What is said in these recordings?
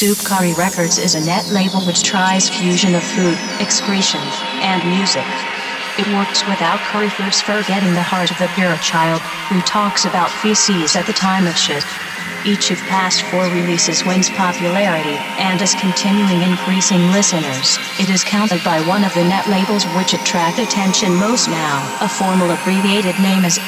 Soupcurry Records is a net label which tries fusion of food, excretion, and music. It works without curry first forgetting the heart of the pure child, who talks about feces at the time of shit. Each of past four releases wins popularity and is continuing increasing listeners. It is counted by one of the net labels which attract attention most now. A formal abbreviated name is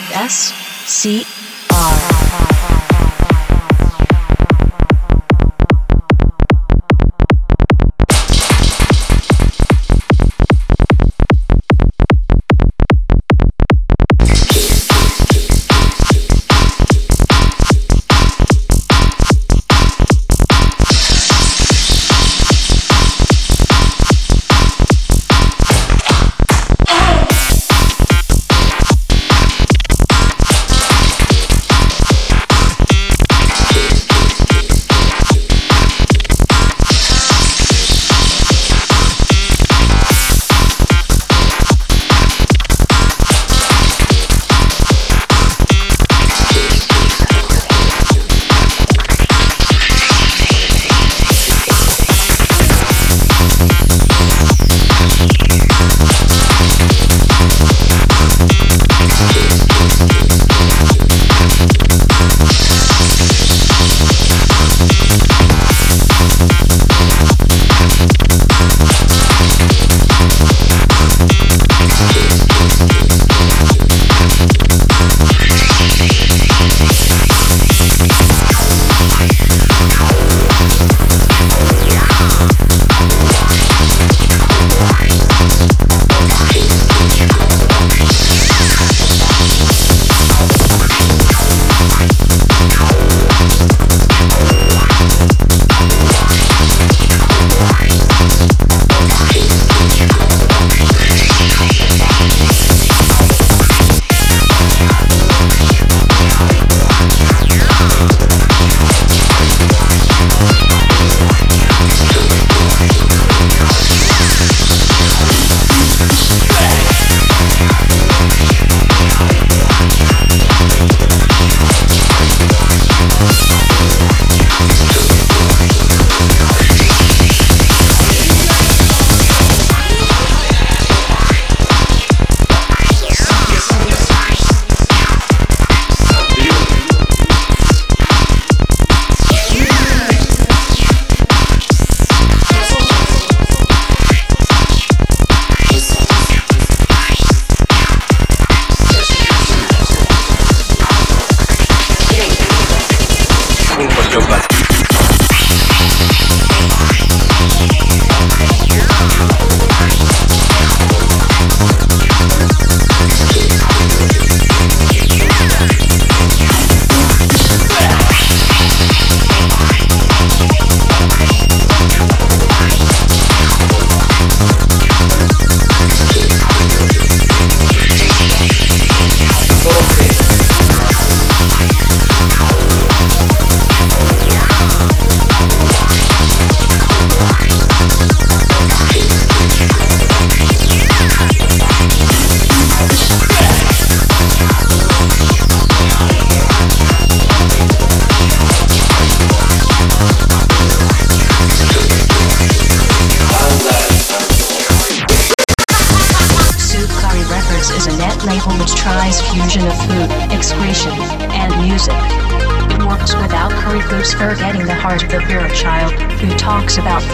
S C R.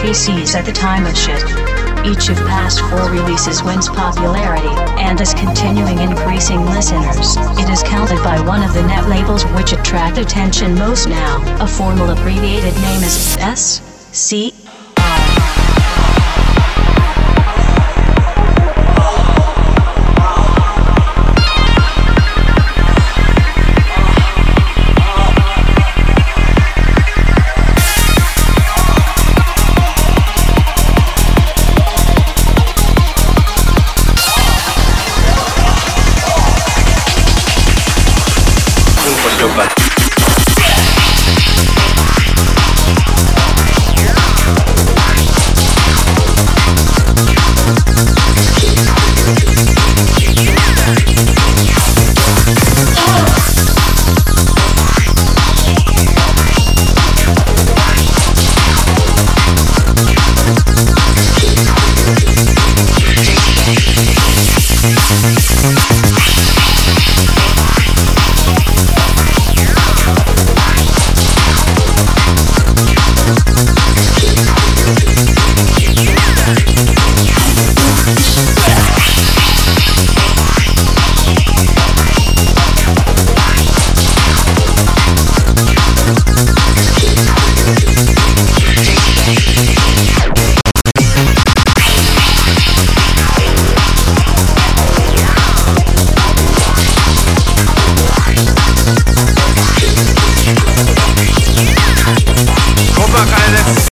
feces at the time of shit. Each of past four releases wins popularity and is continuing increasing listeners. It is counted by one of the net labels which attract attention most now. A formal abbreviated name is S です。